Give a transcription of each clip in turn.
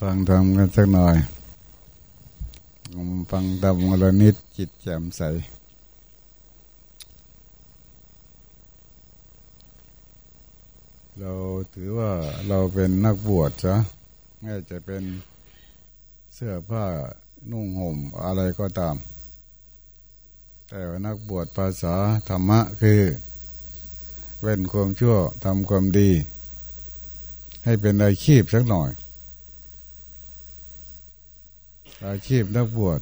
ฟังทำกันสักหน่อย ฟังทำวันละนิดจิตแจ่มใส เราถือว่าเราเป็นนักบวชจ้ะไม่จะเป็นเสื้อผ้านุ่งห่มอะไรก็ตาม แต่ว่านักบวชภาษาธรรมะคือ เว้นความชั่วทำความดี ให้เป็นอาชีพสักหน่อย อาชีพนักบวช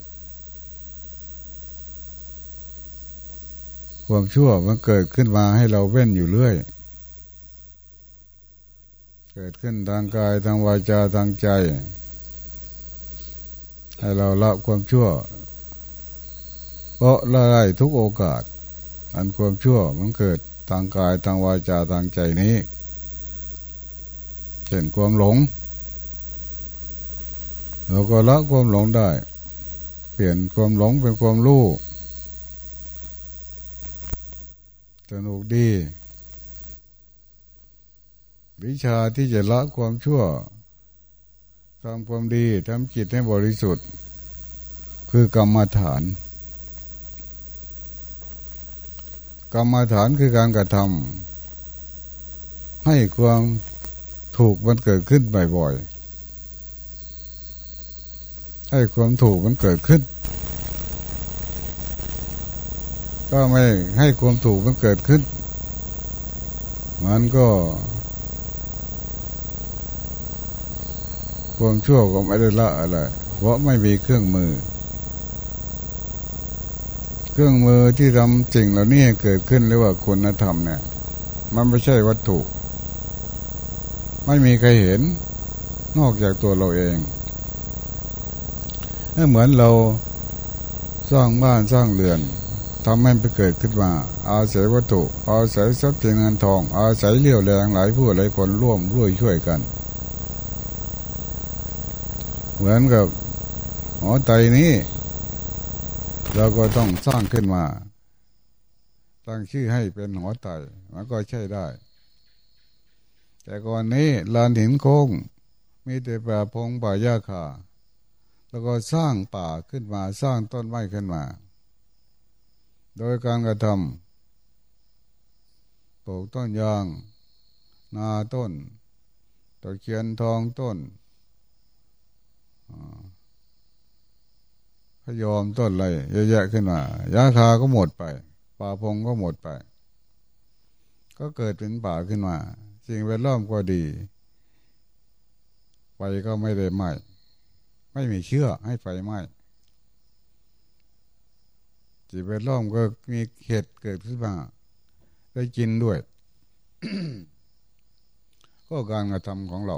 ความชั่วมันเกิดขึ้นมาให้เราเว้นอยู่เรื่อย เกิดขึ้นทางกายทางวาจาทางใจ ให้เราละความชั่ว เพราะละได้ทุกโอกาส อันความชั่วมันเกิดทางกายทางวาจาทางใจนี้เช่นความหลง เราก็ละความหลงได้ เปลี่ยนความหลงเป็นความรู้สนุกดี วิชาที่จะละความชั่วทำความดีทำจิตให้บริสุทธิ์ คือกรรมฐาน กรรมฐานคือการกระทำให้ความถูกมันเกิดขึ้นบ่อยๆ ให้ความถูกมันเกิดขึ้น ก็ไม่ให้ความถูกมันเกิดขึ้น มันก็ ความชั่วก็ไม่ได้ละอะไร เพราะไม่มีเครื่องมือ เครื่องมือที่ทำสิ่งเหล่านี้เกิดขึ้นเรียกว่าคุณธรรมเนี่ย มันไม่ใช่วัตถุ ไม่มีใครเห็น นอกจากตัวเราเอง ให้เหมือนเราสร้างบ้านสร้างเรือนทำให้ไปเกิดขึ้นมา อาศัยวัตถุ อาศัยทรัพย์สินเงินทอง อาศัยเลี้ยวแรงหลายผู้หลายคนร่วมร่วยช่วยกัน เหมือนกับหอไตนี้เราก็ต้องสร้างขึ้นมา ตั้งชื่อให้เป็นหอไตมันก็ใช่ได้ แต่ก่อนนี้ลานหินโค้งมีแต่ป่าพงป่าหญ้าคา แล้วก็สร้างป่าขึ้นมาสร้างต้นไม้ขึ้นมา โดยการกระทำปลูกต้นยาง นาต้นตะเคียนทองต้นพยอมต้นอะไรเยอะแยะขึ้นมายาคาก็หมดไป ป่าพงก็หมดไป ก็เกิดเป็นป่าขึ้นมาสิ่งแวดล้อมก็ดีไฟก็ไม่ได้ไหม้ ไม่มีเชื่อให้ไฟไหม้จิตแวดล้อมก็มีเหตุเกิดขึ้นมาได้กินด้วย ก็การกระทำของเรา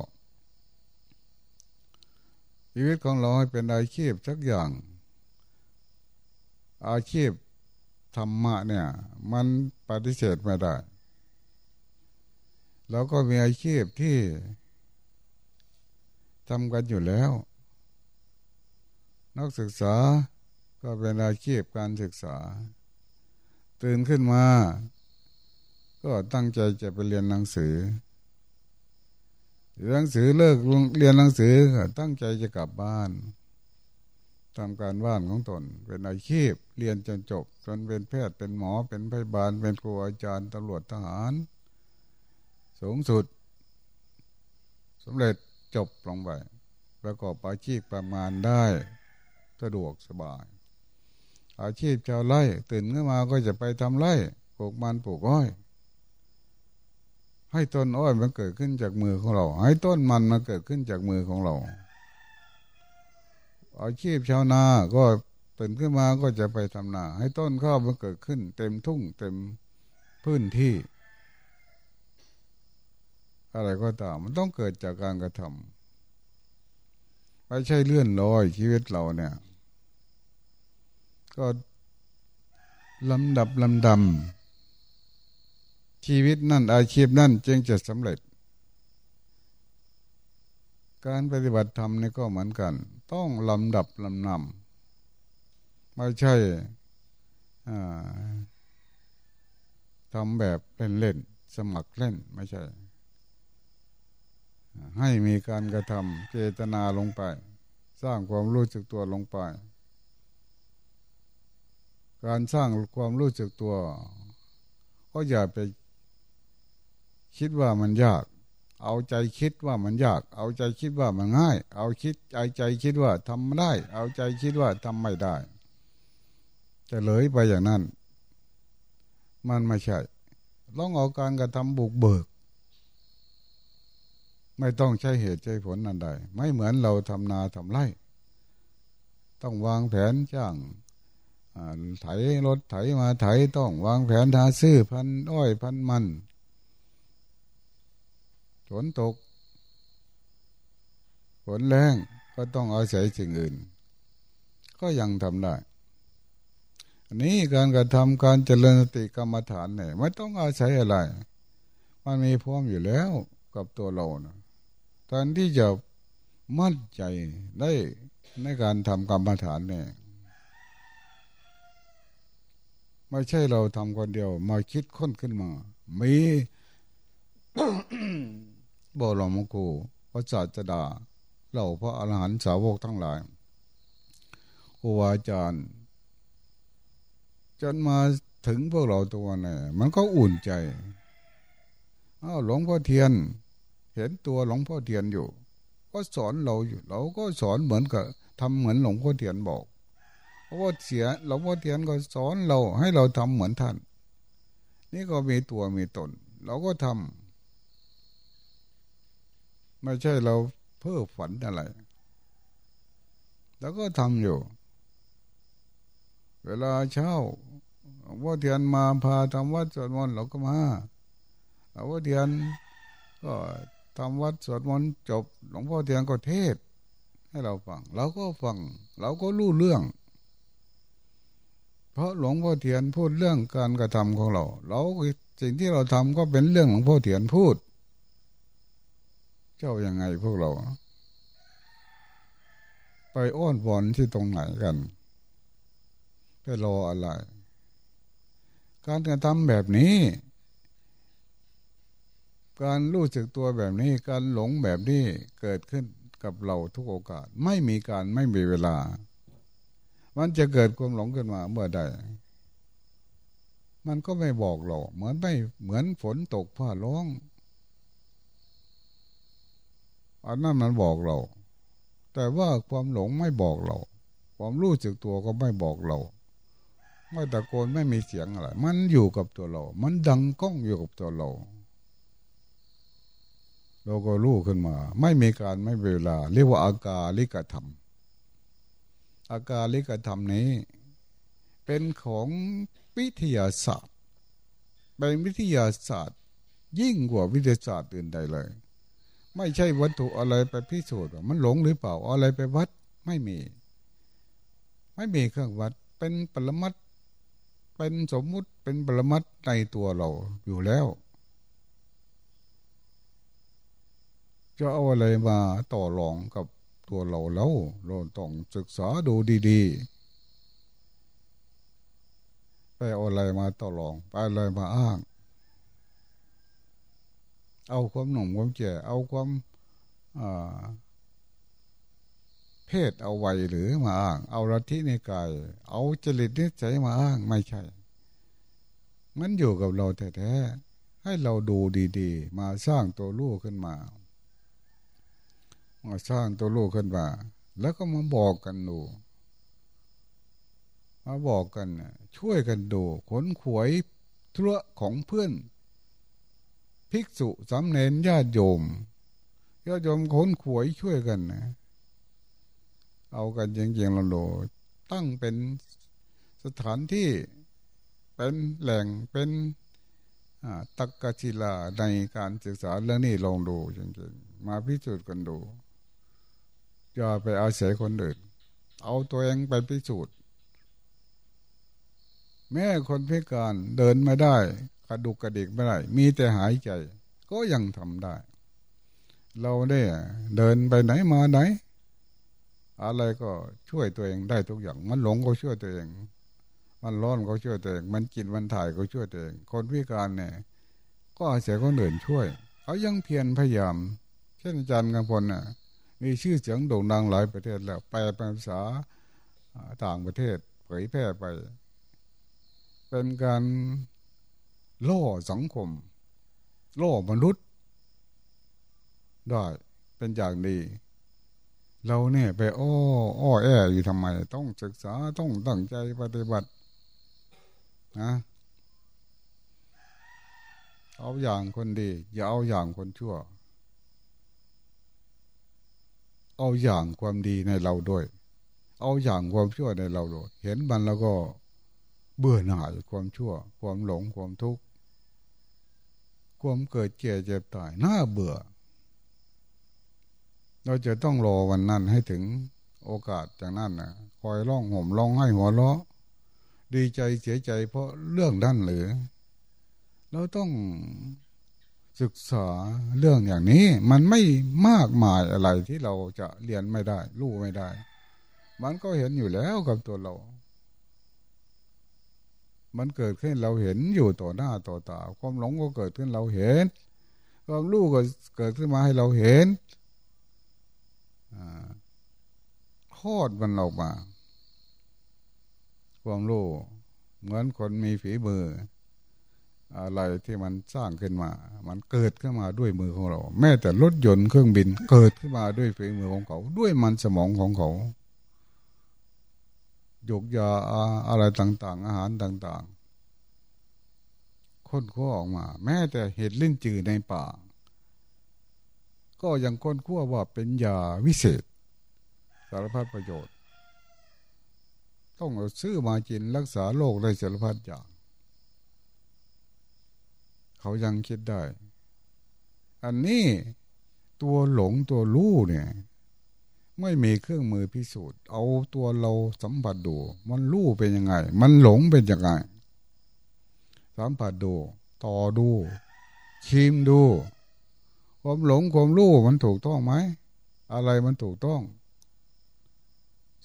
ชีวิตของเราให้เป็นอาชีพสักอย่าง อาชีพธรรมะเนี่ย มันปฏิเสธไม่ได้ แล้วก็มีอาชีพที่ทำกันอยู่แล้ว นักศึกษาก็เป็นอาชีพการศึกษา ตื่นขึ้นมา ก็ตั้งใจจะไปเรียนหนังสือเรียนหนังสือเลิกเรียนหนังสือตั้งใจจะกลับบ้านทำการบ้านของตน เป็นอาชีพเรียนจนจบ จนเป็นแพทย์เป็นหมอเป็นพยาบาล เป็นครูอาจารย์ตำรวจทหาร สูงสุดสำเร็จจบลงไปประกอบอาชีพประมาณได้ สะดวกสบาย อาชีพชาวไร่ตื่นขึ้นมาก็จะไปทำไร่ปลูกมันปลูกอ้อย ให้ต้นอ้อยมันเกิดขึ้นจากมือของเรา ให้ต้นมันมาเกิดขึ้นจากมือของเรา อาชีพชาวนาก็ตื่นขึ้นมาก็จะไปทำนา ให้ต้นข้าวมันเกิดขึ้น เต็มทุ่งเต็มพื้นที่ อะไรก็ตามมันต้องเกิดจากการกระทำไม่ใช่เลื่อนลอยชีวิตเราเนี่ย ก็ลำดับลำดำชีวิตนั่นอาชีพนั่นจึงจะสำเร็จ การปฏิบัติธรรมนี่ก็เหมือนกัน ต้องลำดับลำนำไม่ใช่ทำแบบเล่นๆสมัครเล่นไม่ใช่ ให้มีการกระทำเจตนาลงไป สร้างความรู้สึกตัวลงไป การสร้างความรู้สึกตัว ก็อย่าไปคิดว่ามันยาก เอาใจคิดว่ามันยาก เอาใจคิดว่ามันง่าย เอาคิดใจใจคิดว่าทำได้ เอาใจคิดว่าทำไม่ได้จะเลยไปอย่างนั้น มันไม่ใช่ลองเอาการกระทำบุกเบิก ไม่ต้องใช้เหตุใช้ผลนั่นใด ไม่เหมือนเราทำนาทำไร่ ต้องวางแผนจ้าง ไถรถไถมาไถต้องวางแผนหาซื้อพันอ้อยพันมันฝนตกฝนแรงก็ต้องอาศัยสิ่งอื่น ก็ยังทำได้อันนี้การกระทำการเจริญสติกรรมฐานเนี่ยไม่ต้องอาศัยอะไร มันมีพร้อมอยู่แล้วกับตัวเรานะแทนที่จะมั่นใจได้ในการทำกรรมฐานเนี่ย ไม่ใช่เราทำคนเดียว มาคิดค้นขึ้นมา มีบรมครูพระจัจดาเหล่าพระอรหันต์สาวกทั้งหลายครูอาจารย์จนมาถึงพวกเราตัวนี่มันก็อุ่นใจอ้าวหลวงพ่อเทียน เห็นตัวหลวงพ่อเทียนอยู่ ก็สอนเราอยู่ เราก็สอนเหมือนกับทำเหมือนหลวงพ่อเทียนบอก ราะว่าเสียหลวงพ่อเทียนก็สอนเราให้เราทำเหมือนท่าน นี่ก็มีตัวมีตน เราก็ทำไม่ใช่เราเพ้อฝันอะไร แล้วก็ทำอยู่ เวลาเช้าหลวงพ่อเทียนมาพาทำวัดสวดมนต์เราก็มาหลวงพ่อเทียนก็ทำวัดสวดมนต์จบ หลวงพ่อเทียนก็เทศ ให้เราฟังเราก็ฟัง เราก็รู้เรื่อง ราะหลวงพ่อเทียนพูดเรื่องการกระทำของเรา เราสิ่งที่เราทำก็เป็นเรื่องหลวงพ่อเทียนพูด เจ้ายังไงพวกเรา ไปอ้อนวอนที่ตรงไหนกันไปรออะไร การกระทำแบบนี้ การรู้สึกตัวแบบนี้ การหลงแบบนี้เกิดขึ้นกับเราทุกโอกาส ไม่มีการไม่มีเวลา มันจะเกิดความหลงขึ้นมาเมื่อใดมันก็ไม่บอกเราเหมือนไม่เหมือนฝนตกผ้าร้องอันนั้นมันบอกเรา แต่ว่าความหลงไม่บอกเรา ความรู้สึกตัวก็ไม่บอกเรา ไม่ตะโกนไม่มีเสียงอะไร มันอยู่กับตัวเรา มันดังก้องอยู่กับตัวเรา เราก็รู้ขึ้นมา ไม่มีการไม่เวลา เรียกว่าอาการลิกธรรม อากาลิกธรรมนี้ เป็นของวิทยาศาสตร์ เป็นวิทยาศาสตร์ ยิ่งกว่าวิทยาศาสตร์อื่นใดเลย ไม่ใช่วัตถุอะไรไปพิสูจน์มันหลงหรือเปล่าอะไรไปวัดไม่มี ไม่มีเครื่องวัดเป็นปรมัตเป็นสมมุติเป็นปรมัตในตัวเราอยู่แล้วจะเอาอะไรมาต่อรองกับ ตัวเราแล้วเราต้องศึกษาดูดีๆ ไปเอาอะไรมาต่อรอง ไปอะไรมาอ้าง เอาความหนุ่มความแก่เอาความเพศเอาไว้หรือมาอ้าง เอาลัทธิในกาย เอาจริตนิสัยมาอ้างไม่ใช่ มันอยู่กับเราแท้ๆให้เราดูดีๆ มาสร้างตัวลูกขึ้นมา มาสร้างตัวลูกขึ้นมาแล้วก็มาบอกกันดูมาบอกกันช่วยกันดูขนขวยธุระของเพื่อน ภิกษุสำเนนญาติโยมญาติโยมขนขวยช่วยกันนะเอากันจริงๆเราดูตั้งเป็นสถานที่เป็นแหล่งเป็นตักกศิลาในการศึกษาเรื่องนี้ลองดูจริงๆ มาพิสูจน์กันดู อย่าไปอาศัยคนอื่น เอาตัวเองไปพิสูจน์ แม่คนพิการเดินไม่ได้กระดุกกระดิกไม่ได้ มีแต่หายใจ ก็ยังทำได้ เราได้เดินไปไหนมาไหน อะไรก็ช่วยตัวเองได้ทุกอย่าง มันหลงก็ช่วยตัวเอง มันร้อนก็ช่วยตัวเอง มันกินมันถ่ายก็ช่วยตัวเอง คนพิการเนี่ย ก็อาศัยคนอื่นช่วย เขายังเพียรพยายาม เช่นอาจารย์กำพลน่ะ มีชื่อเสียงโด่งดังหลายประเทศแล้วแปลเป็นภาษาต่างประเทศเผยแพร่ไป เป็นการล่อสังคม ล่อมนุษย์ได้เป็นอย่างดี เราเนี่ยไปอ้ออ้อแออยู่ทำไม ต้องศึกษาต้องตั้งใจปฏิบัตินะเอาอย่างคนดี อย่าเอาอย่างคนชั่ว เอาอย่างความดีในเราด้วย เอาอย่างความชั่วในเราด้วยเห็นมันแล้วก็เบื่อหน่ายความชั่ว ความหลงความทุกข์ความเกิดเจ็บเจ็บตายน่าเบื่อ เราจะต้องรอวันนั้นให้ถึงโอกาสจากนั้นนะคอยร้องห่มร้องให้หัวเราะดีใจเสียใจเพราะเรื่องด้านหรือ เราต้อง ศึกษาเรื่องอย่างนี้มันไม่มากมายอะไรที่เราจะเรียนไม่ได้ รู้ไม่ได้ มันก็เห็นอยู่แล้วกับตัวเรา มันเกิดขึ้นเราเห็นอยู่ต่อหน้าต่อตาความหลงก็เกิดขึ้นเราเห็น ความรู้ก็เกิดขึ้นมาให้เราเห็นคลอดมันออกมา ความรู้เหมือนคนมีฝีมือ อะไรที่มันสร้างขึ้นมา มันเกิดขึ้นมาด้วยมือของเรา แม้แต่รถยนต์เครื่องบินเกิดขึ้นมาด้วยฝีมือของเขา ด้วยมันสมองของเขาหยกยาอะไรต่าง ๆ อาหารต่าง ๆ ค้นคว้าออกมา แม้แต่เห็ดลิ้นจือในป่า ก็ยังค้นคว้าว่าเป็นยาวิเศษ สารพัดประโยชน์ ต้องเอาซื้อมากินรักษาโรคได้สารพัดอย่าง เขายังคิดได้ อันนี้ตัวหลงตัวรู้เนี่ย ไม่มีเครื่องมือพิสูจน์ เอาตัวเราสัมผัสดู มันรู้เป็นยังไง มันหลงเป็นยังไง สัมผัสดู ต่อดู ชิมดู ความหลงความรู้มันถูกต้องไหม อะไรมันถูกต้อง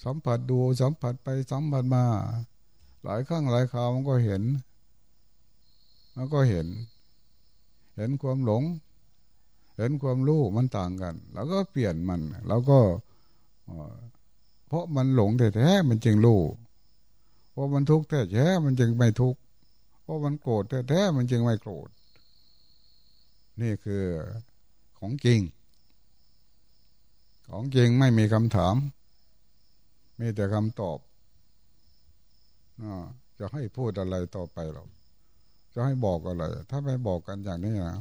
สัมผัสดูสัมผัสไปสัมผัสมา หลายครั้งหลายคราวมันก็เห็น มันก็เห็น เห็นความหลง เห็นความรู้มันต่างกัน แล้วก็เปลี่ยนมัน แล้วก็เพราะมันหลงแท้ๆมันจึงรู้เพราะมันทุกข์แท้ๆมันจึงไม่ทุกข์เพราะมันโกรธแท้ๆมันจึงไม่โกรธนี่คือของจริง ของจริงไม่มีคำถาม มีแต่คำตอบจะให้พูดอะไรต่อไปหรอก จะให้บอกอะไร ถ้าไม่บอกกันอย่างนี้นะ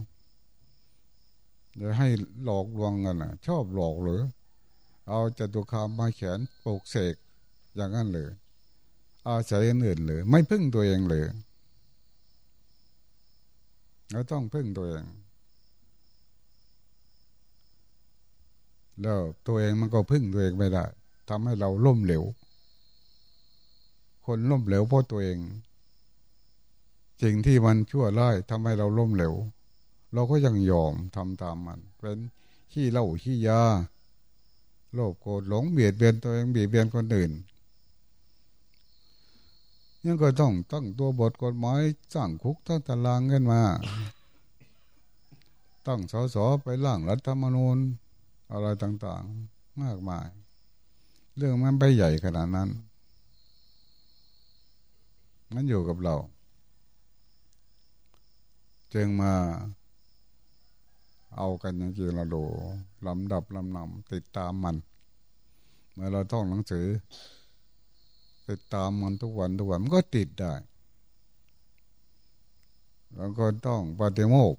จะให้หลอกลวงกันนะชอบหลอกหรือ เอาจตุคามมาแขนปลูกเสกอย่างนั้นเลยอาศัยอื่นเลยไม่พึ่งตัวเองเลยเราต้องพึ่งตัวเอง แล้วตัวเองมันก็พึ่งตัวเองไม่ได้ทำให้เราล่มเหลว คนล่มเหลวเพราะตัวเอง สิ่งที่มันชั่วร้ายทำให้เราล้มเหลวเราก็ยังยอมทำตามมัน เป็นขี้เล่าขี้ยาโลภโกรธหลงเบียดเบียนตัวเองเบียดเบียนคนอื่นยังก็ต้องตั้งตัวบทกฎหมายสร้างคุกตั้งตารางเงินมา ตั้งสสไปร่างรัฐธรรมนูญอะไรต่างๆ มากมาย เรื่องมันไปใหญ่ขนาดนั้น มันอยู่กับเรา จึงมาเอากันอย่างจริงเราดูลำดับลำนำติดตามมัน เมื่อเราท่องหนังสือ ติดตามมันทุกวันทุกวันมันก็ติดได้บางคนต้องปฏิโมก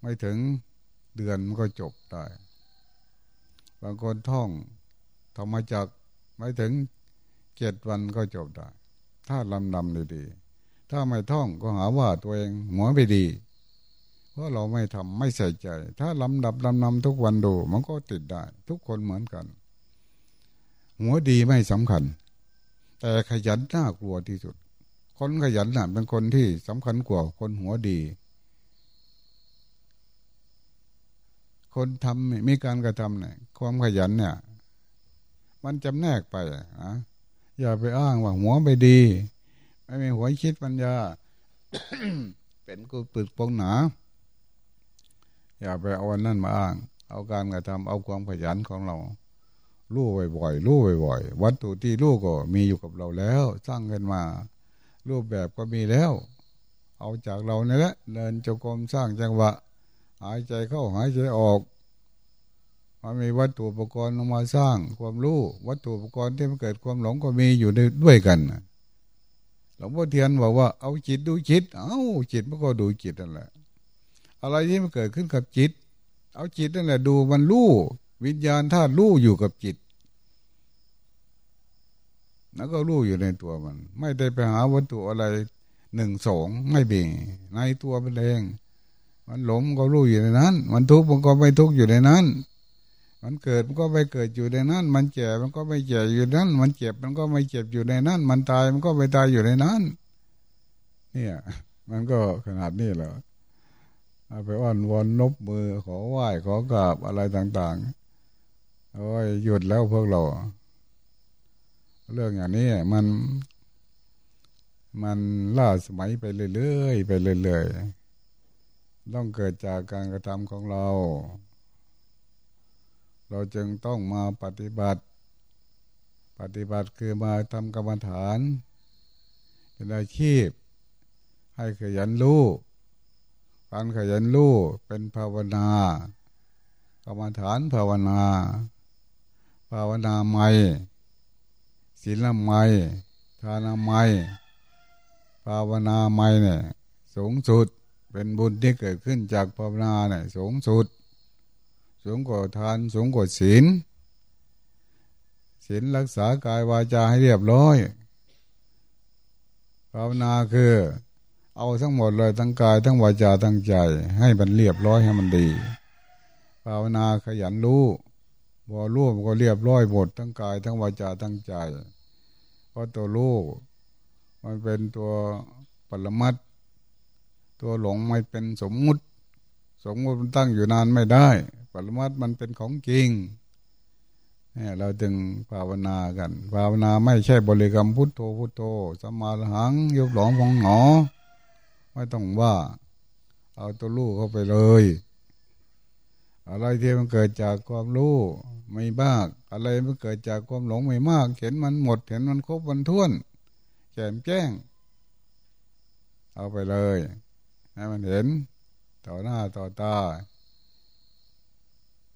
ไม่ถึงเดือนมันก็จบได้ บางคนท่องธรรมจักไม่ถึงเจ็ดวันก็จบได้ ถ้าลำนำดีๆ ถ้าไม่ท่องก็หาว่าตัวเองหัวไปดี เพราะเราไม่ทำไม่ใส่ใจ ถ้าลำดับลำนำทุกวันดู มันก็ติดได้ ทุกคนเหมือนกัน หัวดีไม่สำคัญ แต่ขยันน่ากลัวที่สุด คนขยันน่ะเป็นคนที่สำคัญกว่าคนหัวดี คนทำมีการกระทำเนี่ยความขยันเนี่ย มันจำแนกไปอะอย่าไปอ้างว่าหัวไปดี ไม่มีหัวคิดปัญญา เป็นกูปึกปองหนา อย่าไปเอาวันนั่นมาอ้าง เอาการกระทำเอาความขยันของเราลู่บ่อยๆลู่บ่อยๆวัตถุที่ลู่ก็มีอยู่กับเราแล้ว สร้างกันมา รูปแบบก็มีแล้ว เอาจากเราเนี่ยแหละเดินจงกรมสร้างจังหวะ หายใจเข้าหายใจออกมันมีวัตถุอุปกรณ์ลงมาสร้างความรู้ วัตถุอุปกรณ์ที่มันเกิดความหลงก็มีอยู่ด้วยกัน หลวงพ่อเทียนบอกว่าเอาจิตดูจิต เอาจิตมันก็ดูจิตนั่นแหละ อะไรที่มันเกิดขึ้นกับจิต เอาจิตนั่นแหละดูมันรู้วิญญาณธาตุรู้อยู่กับจิต แล้วก็รู้อยู่ในตัวมัน ไม่ได้ไปหาวัตถุอะไรหนึ่งสองไม่เบ่งในตัวมันเอง มันหลงก็รู้อยู่ในนั้น มันทุกข์มันก็ไม่ทุกข์อยู่ในนั้น มันเกิดมันก็ไม่เกิดอยู่ในนั้น มันเจ็บมันก็ไม่เจ็บอยู่นั้น มันเจ็บมันก็ไม่เจ็บอยู่ในนั้น มันตายมันก็ไม่ตายอยู่ในนั้น เนี่ย มันก็ขนาดนี้แหละไปอ้อนวอนนบมือขอไหว้ขอกราบอะไรต่างๆ โอ้ยหยุดแล้วพวกเรา เรื่องอย่างนี้มัน มันล่าสมัยไปเรื่อยๆไปเรื่อยๆต้องเกิดจากการกระทำของเรา เราจึงต้องมาปฏิบัติ ปฏิบัติคือมาทำกรรมฐาน เป็นอาชีพ ให้ขยันรู้การขยันรู้เป็นภาวนากรรมฐานภาวนา ภาวนาใหม่ศีลใหม่ทานใหม่ภาวนาใหม่เนี่ยสูงสุดเป็นบุญที่เกิดขึ้นจากภาวนาเนี่ยสูงสุด สูงกว่าทานสูงกว่าศีลศีลรักษากายวาจาให้เรียบร้อยภาวนาคือ เอาทั้งหมดเลยทั้งกายทั้งวาจาทั้งใจ ให้มันเรียบร้อยให้มันดีภาวนาขยันรู้พอรู้มันก็เรียบร้อยหมดทั้งกายทั้งวาจาทั้งใจเพราะตัวรู้มันเป็นตัวปรมัดตัวหลงไม่เป็นสมมุติ สมมุติมันตั้งอยู่นานไม่ได้ ปรมัตมันเป็นของจริงเนี่ยเราจึงภาวนากัน ภาวนาไม่ใช่บริกรรมพุทโธพุทโธสมาหังยุบหลองฟองหนอ ไม่ต้องว่า เอาตัวลูกเข้าไปเลย อะไรที่มันเกิดจากความรู้ไม่มาก อะไรมันเกิดจากความหลงไม่มาก เห็นมันหมด เห็นมันครบมันท้วนแจ่มแจ้ง เอาไปเลยให้มันเห็นต่อหน้าต่อตา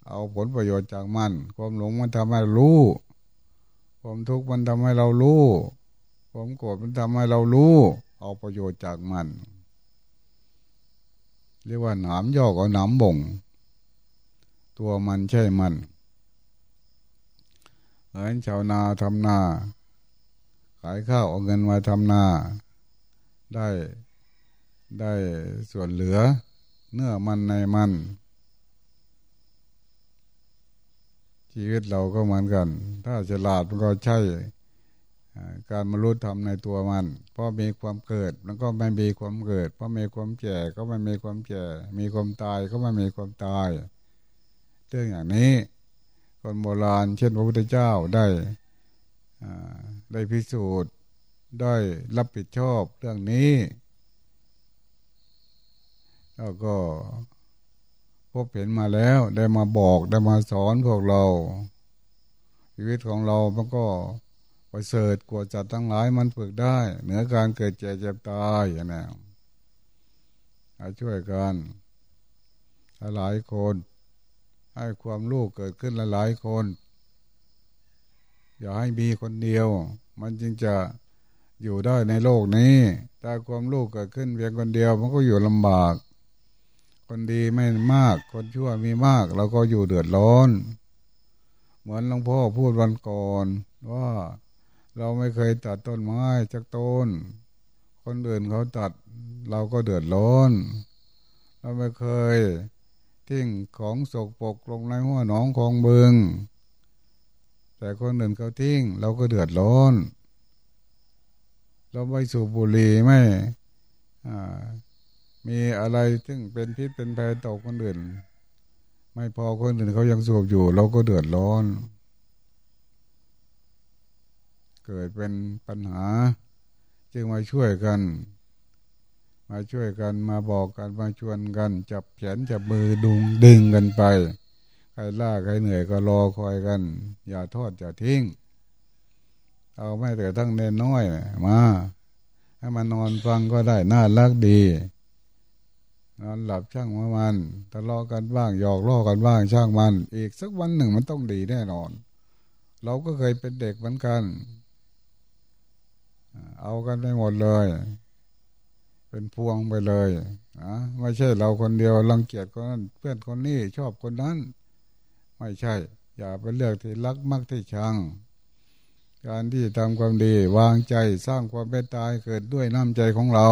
เอาผลประโยชน์จากมัน ความหลงมันทำให้รู้ ความทุกข์มันทำให้เรารู้ ความโกรธมันทำให้เรารู้ เอาประโยชน์จากมัน เรียกว่าหนามยอกเอาหนามบ่ง ตัวมันใช่มันเหมือนชาวนาทำนา ขายข้าวเอาเงินมาทำนา ได้ได้ส่วนเหลือ เนื้อมันในมัน ชีวิตเราก็เหมือนกัน ถ้าฉลาดมันก็ใช่การมารู้ทำในตัวมันเพราะมีความเกิดมันก็ไม่มีความเกิด เพราะมีความแก่ก็ไม่มีความแก่ มีความตายก็ไม่มีความตาย เรื่องอย่างนี้ คนโบราณ เช่นพระพุทธเจ้าได้ได้พิสูจน์ได้รับผิดชอบเรื่องนี้ แล้วก็ พบเห็นมาแล้วได้มาบอกได้มาสอนพวกเรา ชีวิตของเรามันก็ประเสริฐกว่าจัดทั้งหลายมันฝึกได้ เหนือการเกิดเจ็บเจ็บตายอย่างนี้ช่วยกันหลายคน ให้ความลูกเกิดขึ้นหลายคน อย่าให้มีคนเดียว มันจึงจะอยู่ได้ในโลกนี้ถ้าความลูกเกิดขึ้นเพียงคนเดียวมันก็อยู่ลำบาก คนดีไม่มาก คนชั่วมีมาก เราก็อยู่เดือดร้อน เหมือนหลวงพ่อพูดวันก่อนว่าเราไม่เคยตัดต้นไม้จากต้น คนอื่นเขาตัด เราก็เดือดร้อน เราไม่เคยทิ้งของสกปรกลงในหัวหนองของเบืองแต่คนอื่นเขาทิ้ง เราก็เดือดร้อน เราไม่สูบบุหรี่ไม่ มีอะไรซึ่งเป็นพิษเป็นภัยต่อคนอื่น ไม่พอคนอื่นเขายังสูบอยู่ เราก็เดือดร้อน เกิดเป็นปัญหา จึงมาช่วยกัน มาช่วยกันมาบอกกันมาชวนกัน จับแขนจับมือดุงดึงกันไปใครล่าใครเหนื่อยก็รอคอยกัน อย่าทอดอย่าทิ้ง เอาไม่แต่ทั้งเน้นน้อยมาให้มานอนฟังก็ได้น่ารักดี นอนหลับช่างมามันทะเลาะกันบ้างหยอกล้อกันบ้างช่างมัน อีกสักวันหนึ่งมันต้องดีแน่นอน เราก็เคยเป็นเด็กเหมือนกัน เอากันไปหมดเลย เป็นพวงไปเลยนะไม่ใช่เราคนเดียวรังเกียจคนนั้นเพื่อนคนนี้ชอบคนนั้น ไม่ใช่ อย่าไปเลือกที่รักมักที่ชัง การที่ทำความดี วางใจสร้างความเมตตาเกิดด้วยน้ำใจของเรา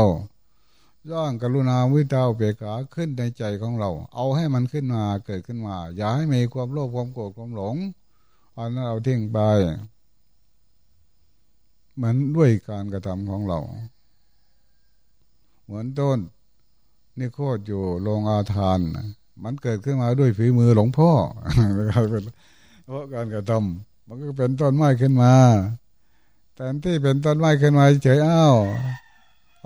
สร้างกรุณาวิตาเบกขาขึ้นในใจของเรา เอาให้มันขึ้นมาเกิดขึ้นมา อย่าให้มีความโลภความโกรธความหลงอันนั้นเราทิ้งไปเหมือนด้วยการกระทำของเรา เหมือนต้นนี่โคตรอยู่โรงอาทาน มันเกิดขึ้นมาด้วยฝีมือหลวงพ่อเพราะการกระทำมันก็เป็นต้นไม้ขึ้นมาแต่ที่เป็นต้นไม้ขึ้นมาเฉยอ้าว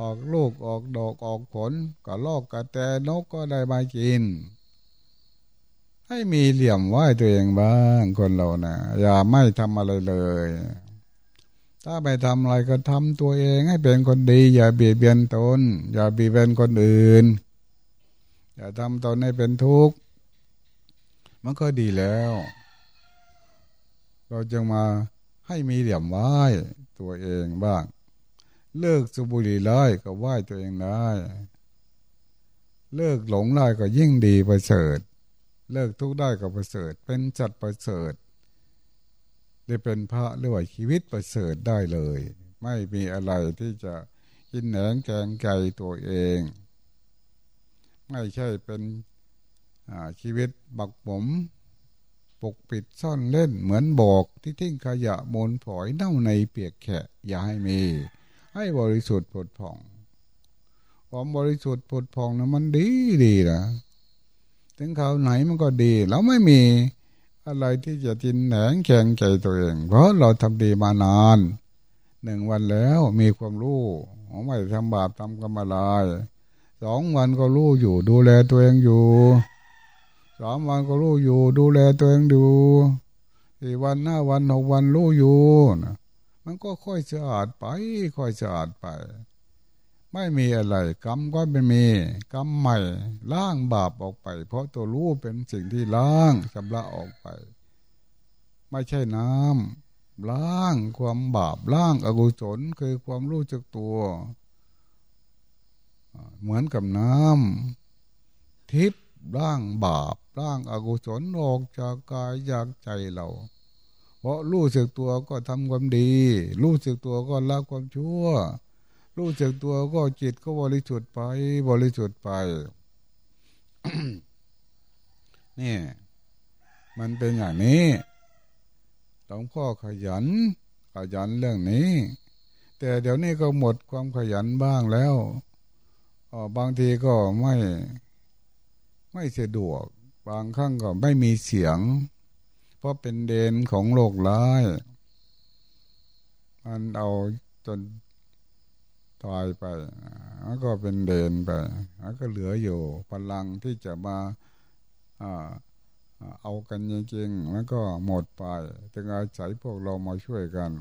ออกลูกออกดอกออกผลก็ลอกกระแตนกก็ได้มากิน ให้มีเหลี่ยมไหวตัวเองบ้างคนเรานะอย่าไม่ทำอะไรเลย ถ้าไปทำอะไรก็ทำตัวเองให้เป็นคนดี อย่าเบียดเบียนตน อย่าเบียดเบียนคนอื่น อย่าทำตนให้เป็นทุกข์มันก็ดีแล้ว เราจึงมาให้มีเหลี่ยมไหวตัวเองบ้าง เลิกสุบุรีได้ก็ไหว้ตัวเองได้ เลิกหลงได้ก็ยิ่งดีประเสริฐ เลิกทุกได้ก็ประเสริฐ เป็นจัดประเสริฐได้เป็นพระหรือว่าชีวิตประเสริฐได้เลย ไม่มีอะไรที่จะกินแหนงแกงไก่ตัวเอง ไม่ใช่เป็นชีวิตบักผมปกปิดซ่อนเล่นเหมือนบอกที่ทิ้งขยะมูลผอยเน่าในเปียกแขะอย่าให้มี ให้บริสุทธิ์ผุดผ่องความบริสุทธิ์ผุดผ่องนะมันดีดีนะถึงเขาไหนมันก็ดีแล้วไม่มีอะไรที่จะจินแหนงแข่งใจตัวเอง เพราะเราทำดีมานานหนึ่งวันแล้วมีความรู้ไม่ทำบาปทำกรรมลายสองวันก็รู้อยู่ ดูแลตัวเองอยู่สามวันก็รู้อยู่ ดูแลตัวเองดูสี่วันห้าวันหกวันรู้อยู่นะ มันก็ค่อยสะอาดไป ค่อยสะอาดไป ไม่มีอะไร กรรมก็ไม่มีกรรมใหม่ล้างบาปออกไป เพราะตัวรู้เป็นสิ่งที่ล้างชำระออกไป ไม่ใช่น้ำล้างความบาปล้างอกุศลคือความรู้จักตัว เหมือนกับน้ำทิพย์ล้างบาปล้างอากุศลออกจากกายจากใจเรา ราะรู้สึกตัวก็ทำความดี รู้สึกตัวก็ละความชั่ว รู้สึกตัวก็จิตก็บริสุทธิ์ไป บริสุทธิ์ไปนี่ มันเป็นอย่างนี้หลวงพ่อขยัน ขยันเรื่องนี้ แต่เดี๋ยวนี้ก็หมดความขยันบ้างแล้วบางทีก็ไม่ไม่สะดวก บางครั้งก็ไม่มีเสียง ราะเป็นเดนของโลกร้าย มันเอาจนตายไปแล้วก็เป็นเดนไปแล้วก็เหลืออยู่พลังที่จะมาเอากันจริงๆแล้วก็หมดไปจึงอาศัยพวกเรามาช่วยกัน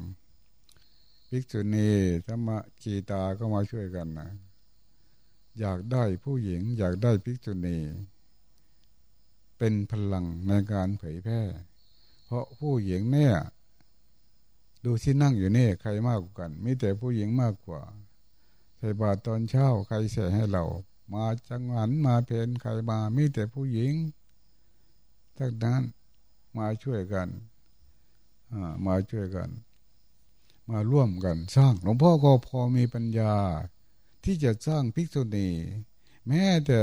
ภิกษุณีธรรมจีตาก็มาช่วยกันนะอยากได้ผู้หญิง อยากได้ภิกษุณี เป็นพลังในการเผยแพร่ เพราะผู้หญิงเนี่ย ดูที่นั่งอยู่เนี่ยใครมากกว่ากันมีแต่ผู้หญิงมากกว่าใส่บาตรตอนเช้าใครเสียให้เรา มาจังหวันมาเพนใครมามีแต่ผู้หญิงทั้งนั้นมาช่วยกันมาช่วยกัน มาร่วมกันสร้างหลวงพ่อก็พอมีปัญญา ที่จะสร้างภิกษุณีแม้แต่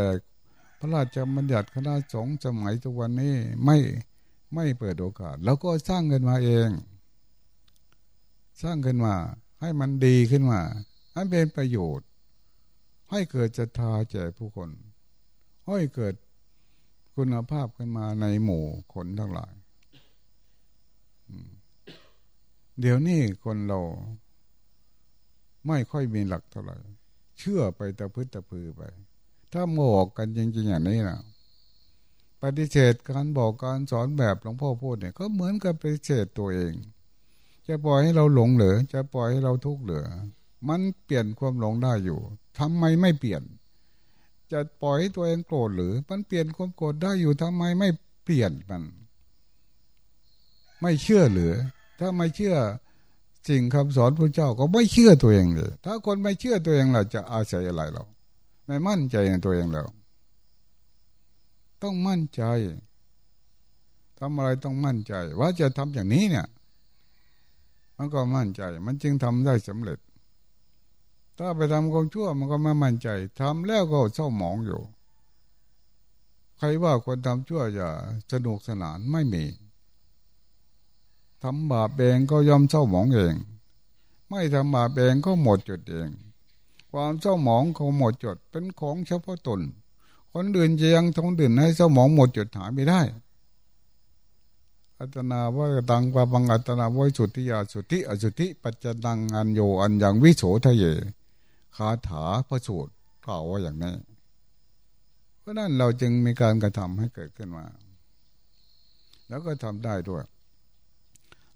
พระราชบัญญัติคณะสงฆ์สมัยตุวันนี้ไม่ ไม่เปิดโอกาส แล้วก็สร้างเงินมาเอง สร้างขึ้นมา ให้มันดีขึ้นมาให้เป็นประโยชน์ ให้เกิดจะทาแก่ผู้คน ให้เกิดคุณภาพขึ้นมาในหมู่คนทั้งหลายเดี๋ยวนี้คนเรา ไม่ค่อยมีหลักเท่าไหร่ เชื่อไปตะพื้นตะพือไป ถ้าบอกกันจริงๆอย่างนี้นะ ปฏิเสธการบอกการสอนแบบหลวงพ่อพูดเนี่ย ก็เหมือนกับปฏิเสธตัวเอง จะปล่อยให้เราหลงเหรือจะปล่อยให้เราทุกข์เหรือ มันเปลี่ยนความหลงได้อยู่ทำไมไม่เปลี่ยน จะปล่อยให้ตัวเองโกรธหรือ มันเปลี่ยนความโกรธได้อยู่ทำไมไม่เปลี่ยนมัน ไม่เชื่อหรือ ถ้าไม่เชื่อสิ่งคำสอนพระเจ้าก็ไม่เชื่อตัวเองเลย ถ้าคนไม่เชื่อตัวเองเราจะอาศัยอะไรเรา ไม่มั่นใจในตัวเองแล้ว ต้องมั่นใจทำอะไรต้องมั่นใจ ว่าจะทำอย่างนี้เนี่ย มันก็มั่นใจ มันจึงทำได้สำเร็จ ถ้าไปทำความชั่วมันก็ไม่มั่นใจทำแล้วก็เศร้าหมองอยู่ ใครว่าคนทำชั่วจะสนุกสนานไม่มีทำบาปเองก็ยอมเศร้าหมองเอง ไม่ทำบาปเองก็หมดจุดเอง ความเศร้าหมองเขาหมดจุดเป็นของเฉพาะตน คนอื่นจะยังทงดื่นให้เศร้าหมองหมดจุดหายไม่ได้ อัตนาว่าตังปะบังอัตนาว่าสุติยาสุติอสุติปัจจดังอันโยอันยังวิโสทะเยคาถาพระสูตรกล่าวว่าอย่างนี้เพราะนั้นเราจึงมีการกระทำให้เกิดขึ้นมา แล้วก็ทำได้ด้วย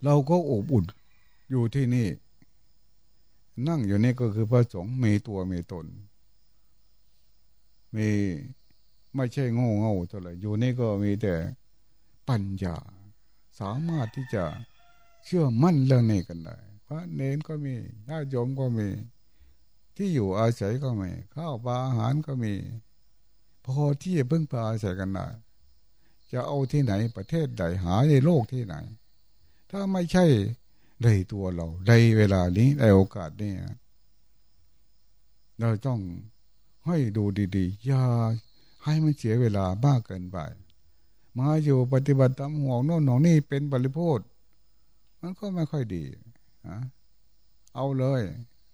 เราก็อบอุ่นอยู่ที่นี่ นั่งอยู่นี่ก็คือพระสงฆ์มีตัวมีตน มี ไม่ใช่โง่เง่าเท่าไหร่อยู่นี่ก็มีแต่ปัญญา สามารถที่จะเชื่อมั่นเรื่องนี้กันได้พระเนนก็มีญาติโยมก็มี ที่อยู่อาศัยก็มีข้าวปลาอาหารก็มี พอที่จะพึ่งพาอาศัยกันได้จะเอาที่ไหนประเทศใดหาในโลกที่ไหน ถ้าไม่ใช่ในตัวเราในเวลานี้ในโอกาสนี้เราต้องให้ดูดีๆอย่า ให้มันเสียเวลามากเกินไป มาอยู่ปฏิบัติตามห่วงโน่นห่วงนี่เป็นบริโภคมันก็ไม่ค่อยดีอะเอาเลย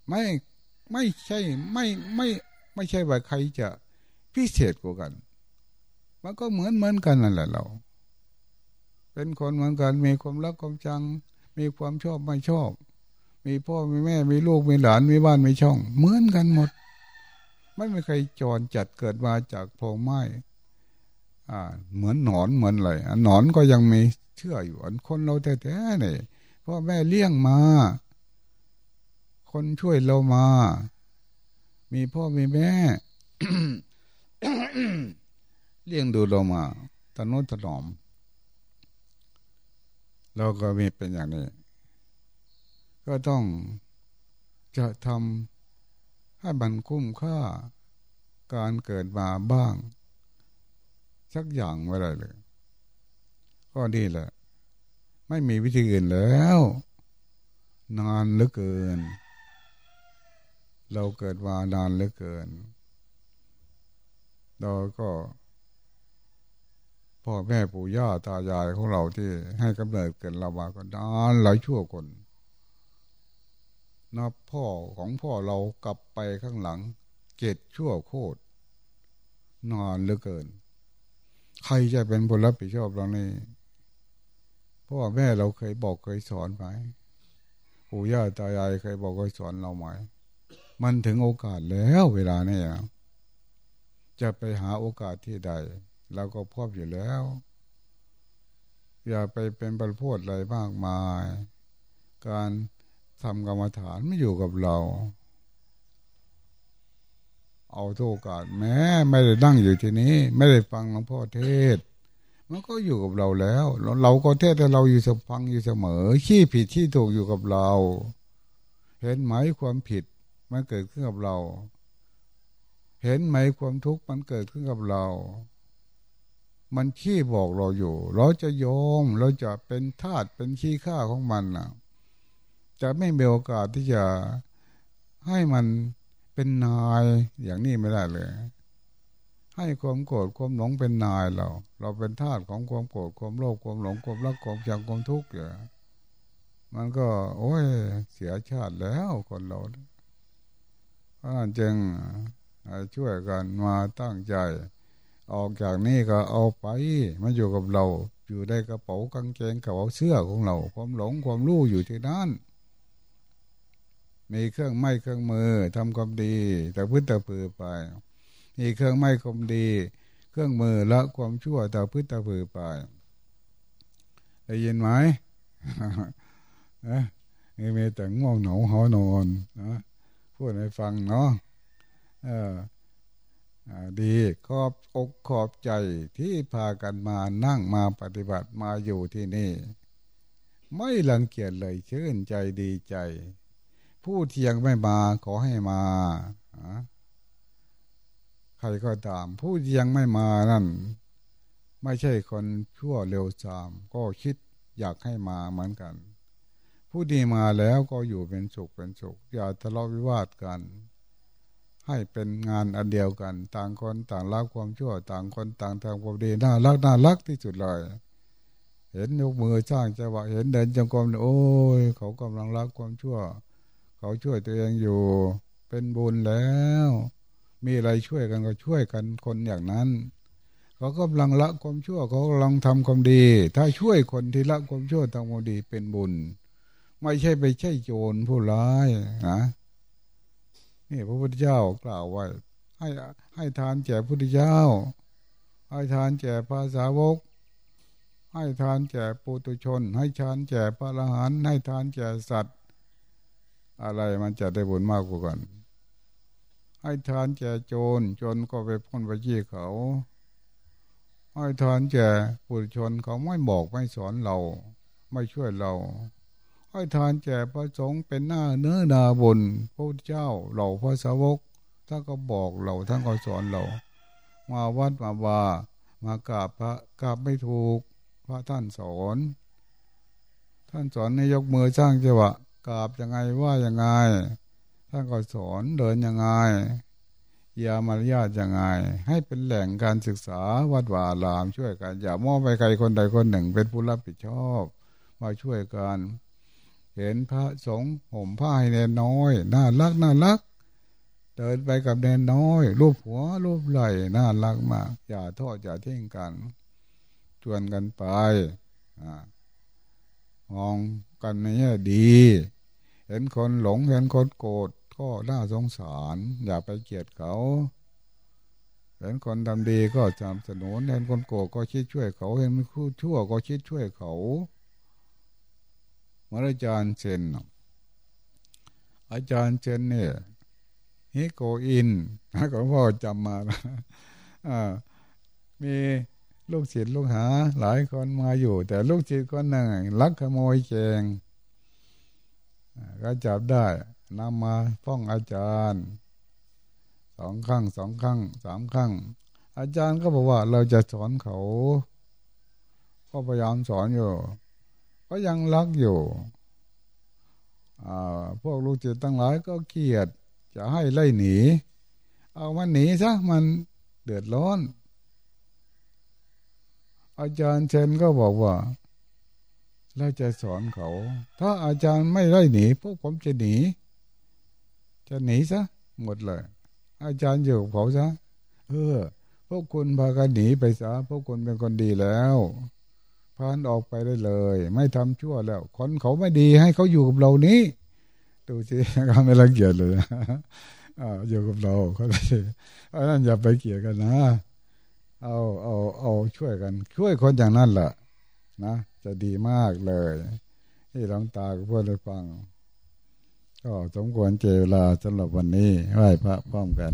ไม่ไม่ใช่ไม่ไม่ไม่ใช่ว่าใครจะพิเศษกว่ากัน มันก็เหมือนเหมือนกันนั่นแหละเรา เป็นคนเหมือนกันมีความรักความชัง มีความชอบไม่ชอบ มีพ่อมีแม่มีลูกมีหลานมีบ้านมีช่อง เหมือนกันหมด ไม่มีใครจรจัดเกิดมาจากโพรงไม้อ่า เหมือนหนอนเหมือนอะไรหนอนก็ยังมีเชื่ออยู่อันคนเราแท้ๆเนี่ยพ่อแม่เลี้ยงมา คนช่วยเรามา มีพ่อมีแม่เลี้ยงดูเรามาตนุถนอม เราก็มีเป็นอย่างนี้ ก็ต้องจะทำ ให้บันคุ้มค่าการเกิดมาบ้าง สักอย่างไว้เลยเลย ก็ดีแหละ ไม่มีวิธีอื่นแล้ว นานเหลือเกิน เราเกิดมานานเหลือเกิน เราก็พ่อแม่ปู่ย่าตายายของเราที่ให้กำเนิดเกิดเรามาก็นานหลายชั่วคน นับพ่อของพ่อเรากลับไปข้างหลังเจ็ดชั่วโคตรนานเหลือเกิน ใครจะเป็นผู้รับผิดชอบเรานี่พ่อแม่เราเคยบอกเคยสอนไหมปู่ย่าตายายเคยบอกเคยสอนเราไหมมันถึงโอกาสแล้วเวลานี้จะไปหาโอกาสที่ใดเราก็พบอยู่แล้ว อย่าไปเป็นประพดอะไรมากมาย การ ทำกรรมฐานไม่อยู่กับเรา เอาโอกาสแม้ไม่ได้นั่งอยู่ที่นี้ ไม่ได้ฟังหลวงพ่อเทศ มันก็อยู่กับเราแล้ว เราก็เทศแต่เราอยู่สฟังอยู่เสมอ ขี้ผิดขี้ถูกอยู่กับเรา เห็นไหมความผิดมันเกิดขึ้นกับเรา เห็นไหมความทุกข์มันเกิดขึ้นกับเรามันขี้บอกเราอยู่ เราจะโยม เราจะเป็นทาสเป็นขี้ข้าของมันนะ จะไม่มีโอกาสที่จะให้มันเป็นนายอย่างนี้ไม่ได้เลย ให้ความโกรธความหลงเป็นนายเรา เราเป็นทาสของความโกรธความโลภความหลงความรักความชังความทุกข์อย่างมันก็ โอ้ยเสียชาติแล้วคนเราเพราะนั้นจึงช่วยกันมาตั้งใจออกจากนี้ก็เอาไปมาอยู่กับเรา อยู่ได้กระเป๋ากางเกงกระเป๋าเสื้อของเรา ความหลงความรู้อยู่ที่นั่น มีเครื่องไม้เครื่องมือทำความดี แต่พื้นแต่ผือไป มีเครื่องไม้ความดี เครื่องมือละความชั่วแต่พื้นแต่ผือไปได้ยินไหมนะมีแต่ง่วงเหนาหอนอนนะพูดให้ฟังเนาะเออดีขอบอกขอบใจที่พากันมานั่งมาปฏิบัติมาอยู่ที่นี่ ไม่ลังเกียจเลยชื่นใจดีใจ ผู้เที่ยงไม่มาขอให้มาใครก็ตาม ผู้เที่ยงไม่มานั่น ไม่ใช่คนชั่วเร็วจาม ก็คิดอยากให้มาเหมือนกัน ผู้ดีมาแล้วก็อยู่เป็นสุขเป็นสุขอย่าทะเลาะวิวาทกัน ให้เป็นงานอันเดียวกัน ต่างคนต่างรักความชั่ว ต่างคนต่างทำความดีน่ารักน่ารักที่สุดเลยเห็นยกมือสร้างจังหวะเห็นเดินจงกรมโอ้ยเขากำลังรักความชั่ว เขาช่วยตัวเองอยู่ เป็นบุญแล้ว มีอะไรช่วยกันก็ช่วยกันคนอย่างนั้น เขากำลังละความชั่วเขากำลังทำความดี ถ้าช่วยคนที่ละความชั่วทำความดีเป็นบุญ ไม่ใช่ไปใช่โจรผู้ร้ายนะนี่พระพุทธเจ้ากล่าวไว้ให้ให้ทานแก่พระพุทธเจ้า ให้ทานแก่ภาษาวก ให้ทานแก่ปุตุชน ให้ทานแก่พระอรหันต์ให้ทานแก่สัตว์ อะไรมันจะได้บุญมากกว่ากัน ให้ทานแก่โจรโจรก็ไปพ้นไปยี่เขาให้ทานแก่ปุถุชนเขาไม่บอกไม่สอนเรา ไม่ช่วยเราให้ทานแก่พระสงฆ์เป็นหน้าเนื้อนาบุญพระเจ้าเหล่าพระสาวกท่านก็บอกเราท่านก็สอนเรา มาวัดมาบามากราบพระกราบไม่ถูกพระท่านสอน ท่านสอนให้ยกมือสร้างจังหวะ กราบยังไงว่ายังไง ท่านก็สอนเดินยังไงยามารยาทยังไง ให้เป็นแหล่งการศึกษาวัดวาลามช่วยกัน อย่ามองไปใครคนใดคนหนึ่ง เป็นผู้รับผิดชอบมาช่วยกันเห็นพระสงฆ์ห่มผ้าให้เนนน้อยน่ารักน่ารัก เดินไปกับเนนน้อย รูปหัวรูปไหล่น่ารักมาก อย่าทอดอย่าทิ้งกันชวนกันไปมองกันในแง่ดี ห็นคนหลงเห็นคนโกรธก็น่าสงสาร อย่าไปเกลียดเขา เห็นคนทำดีก็จำสนุนเห็นคนโกรธก็คิดช่วยเขา เห็นคนชั่วก็คิดช่วยเขามรอาจารย์เชนอาจารย์เชนเนี่ยฮิโกอินของพ่อจำมาอ่ามีลูกศิษย์ลูกหา หลายคนมาอยู่ แต่ลูกศิษย์คนหนึ่งลักขโมยเจง ก็จับได้นำมาฟ้องอาจารย์สองครั้งสองครั้งสามครั้ง อาจารย์ก็บอกว่าเราจะสอนเขา ก็พยายามสอนอยู่ ก็ยังรักอยู่พวกลูกจิตตั้งหลายก็เกลียดจะให้ไล่หนี เอามันหนีซะมันเดือดร้อน อาจารย์เชนก็บอกว่า เราจะสอนเขา ถ้าอาจารย์ไม่ไล่หนี พวกผมจะหนี จะหนีซะหมดเลย อาจารย์อยู่เขาซะเออ พวกคุณพากันหนีไปซะพวกคุณเป็นคนดีแล้วพานออกไปได้เลย ไม่ทำชั่วแล้ว คนเขาไม่ดีให้เขาอยู่กับเรานี้ดูสิเขาไม่รังเกียจเลยอ่าอยู่กับเราเขาเลยเพราะนั้นอย่าไปเกลียดกันนะ เอาเอาเอาช่วยกัน ช่วยคนอย่างนั้นแหละนะ จะดีมากเลยที่หลวงตาพูดให้ฟัง ก็สมควรเจเวลาสำหรับวันนี้ไหว้พระพร้อมกัน